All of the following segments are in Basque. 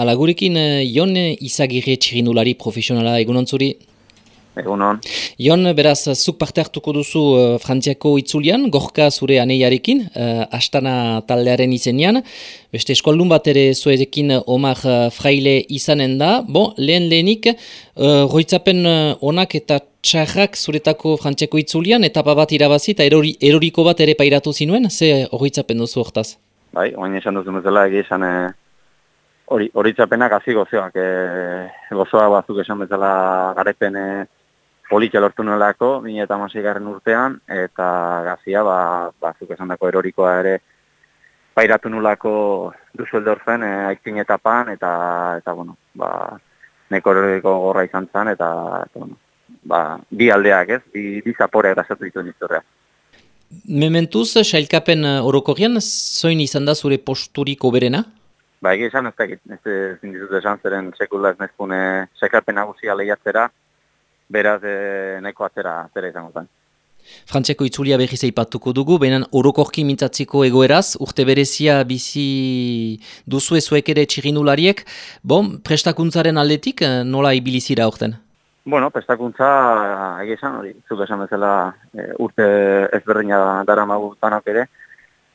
Ala gurekin, Jon Izagirre txirinulari profesionala egunon zuri? Egunon. Jon, beraz, zuk parte hartuko duzu uh, Frantziako itzulian, gorka zure aneiarekin, uh, astana taldearen izenean. Beste eskoldun bat ere zuerekin Omar uh, Fraile izanen da. Bo, lehen lehenik, uh, roitzapen onak eta txarrak zuretako Frantziako itzulian, etapa bat irabazi eta erori, eroriko bat ere pairatu zinuen, ze roitzapen duzu hortaz? Bai, oin esan duzu mezela, egizan... Eh hori txapenak hazi gozioak, e, gozoa batzuk esan bezala garepen e, politia lortu nolako, bine eta garren urtean, eta gazia, ba, batzuk esan dako erorikoa ere, pairatu nolako duzu eldorzen, e, aitzin eta pan, eta, eta bueno, ba, neko eroriko gorra izan zen, eta, eta bueno, ba, bi aldeak ez, bi, bi zaporeak da zatu ditu niztorrea. Mementuz, sailkapen orokorrian, zoin izan da zure posturiko berena? Ba, esan ez dakit, ez zindizut esan zeren sekulaz nezkune sailkapen nagusia lehiatzera, beraz e, nahiko atzera, atzera izango zen. Frantziako itzulia berri zeipatuko dugu, behinan orokorki mintzatziko egoeraz, urte berezia bizi duzu ezuek ere txirinulariek, bon, prestakuntzaren aldetik eh, nola ibilizira urten? Bueno, prestakuntza, egizan, hori, zuk esan bezala e, urte ezberdina dara magu ere,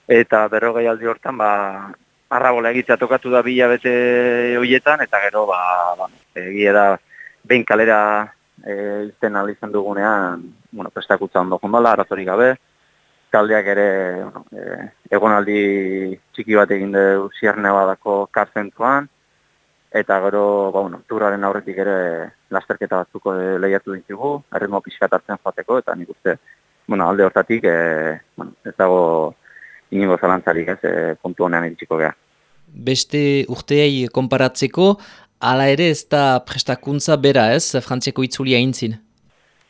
eta berrogei aldi hortan, ba, arrabola egitzea tokatu da bila bete hoietan, eta gero, ba, ba egia da, behin kalera e, izten izan dugunean, bueno, prestakutza ondo jondala, arazorik gabe, taldeak ere, bueno, e, egonaldi txiki bat egin du zierne badako karzentuan, eta gero, ba, bueno, turraren aurretik ere lasterketa batzuko e, lehiatu ditugu, erritmo pixkat hartzen joateko, eta nik uste, bueno, alde hortatik, e, bueno, ez dago inigo zalantzarik, ez, e, puntu honean iritsiko geha. Beste urteei konparatzeko, Hala ere ez da prestakuntza bera ez, frantziako itzulia intzin?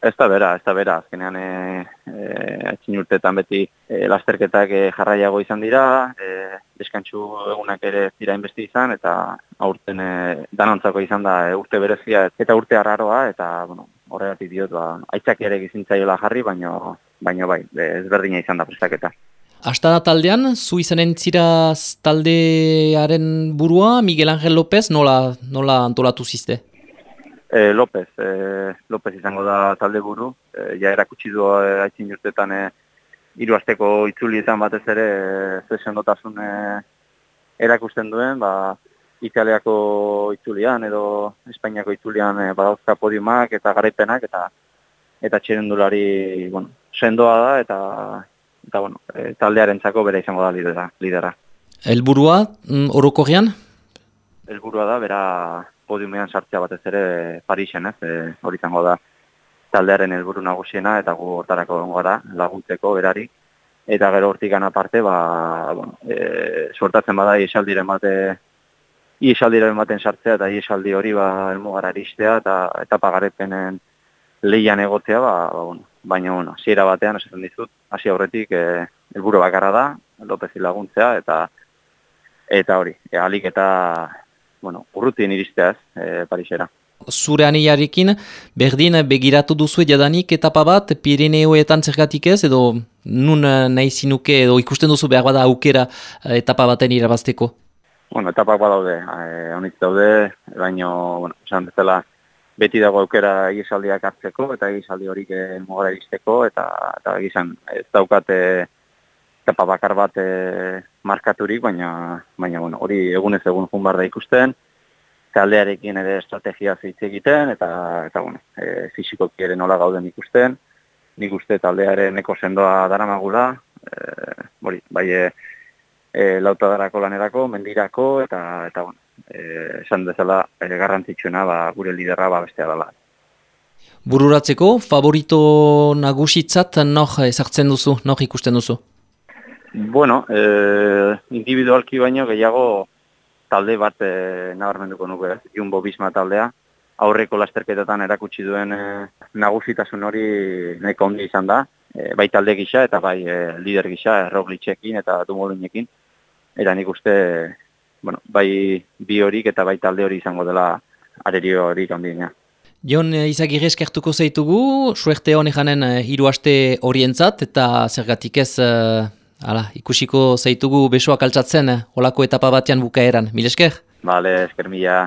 Ez da bera, ez da bera. Azkenean, e, e, urteetan beti e, lasterketak e, jarraiago izan dira, e, deskantxu egunak ere dira inbesti izan, eta aurten e, danontzako izan da e, urte berezia eta urte arraroa, eta bueno, horregatik diot, ba, aitzak ere gizintzaiola jarri, baino, baino bai, ezberdina izan da prestaketa. Astana taldean, zu izanen zira taldearen burua, Miguel Angel López, nola, nola antolatu zizte? E, López, e, López izango da talde buru, e, ja erakutsi du e, aitzin jurtetan e, iru azteko itzulietan batez ere e, dotasun e, erakusten duen, ba, Italiako itzulian edo Espainiako itzulian e, badauzka podiumak eta garaipenak eta eta txerendulari bueno, sendoa da eta eta bueno, e, taldearen txako bera izango da lidera. lidera. Elburua, mm, orokorrian? Elburua da, bera podiumean sartzea batez ere Parisen, ez, e, hori izango da taldearen helburu nagusiena eta gu hortarako gara laguntzeko berari. Eta gero hortik aparte, ba, bueno, e, suertatzen bada iesaldiren bate iesaldiren baten sartzea eta iesaldi hori ba, elmugara eristea eta etapa garepenen lehian egotzea, ba, ba, bueno, baina, bueno, ziera batean, esaten dizut, hasi aurretik, e, elburu bakarra da, Lopezi laguntzea, eta eta hori, e, alik eta, bueno, urrutien iristeaz, e, Parisera. Zure aniarekin, berdin begiratu duzu jadanik etapa bat, Pirineoetan zergatik ez, edo nun nahi zinuke, edo ikusten duzu behar bada aukera etapa baten irabazteko? Bueno, etapak badaude, e, honitz daude, baino, bueno, esan bezala, beti dago aukera egisaldiak hartzeko eta egisaldi horik eh, mogara iristeko eta eta egizan ez daukate etapa bakar bat e, markaturik baina baina bueno hori egunez egun jun da ikusten taldearekin ere estrategia hitz egiten eta eta bueno e, fisikoki ere nola gauden ikusten. Nik uste taldearen eko sendoa daramagula eh hori bai e, e, lautadarako lanerako mendirako eta eta bueno Eh, esan dezala e, garrantzitsuena ba, gure liderra ba, bestea dela. Bururatzeko, favorito nagusitzat nor ezartzen duzu, nor ikusten duzu? Bueno, e, individualki baino gehiago talde bat e, nabarmenduko nuke, Jumbo Bisma taldea. Aurreko lasterketetan erakutsi duen e, nagusitasun hori nahiko ondi izan da, e, bai talde gisa eta bai e, lider gisa, Roglitzekin eta Dumolinekin. Eta nik uste bueno, bai bi horik eta bai talde hori izango dela arerio hori ondina. Jon, eh, izagirre eskertuko zaitugu, suerte honejanen uh, hiru aste horientzat, eta zergatik ez, uh, ala, ikusiko zaitugu besoak altzatzen, uh, olako etapa batean bukaeran. Mil esker? Bale, esker mila.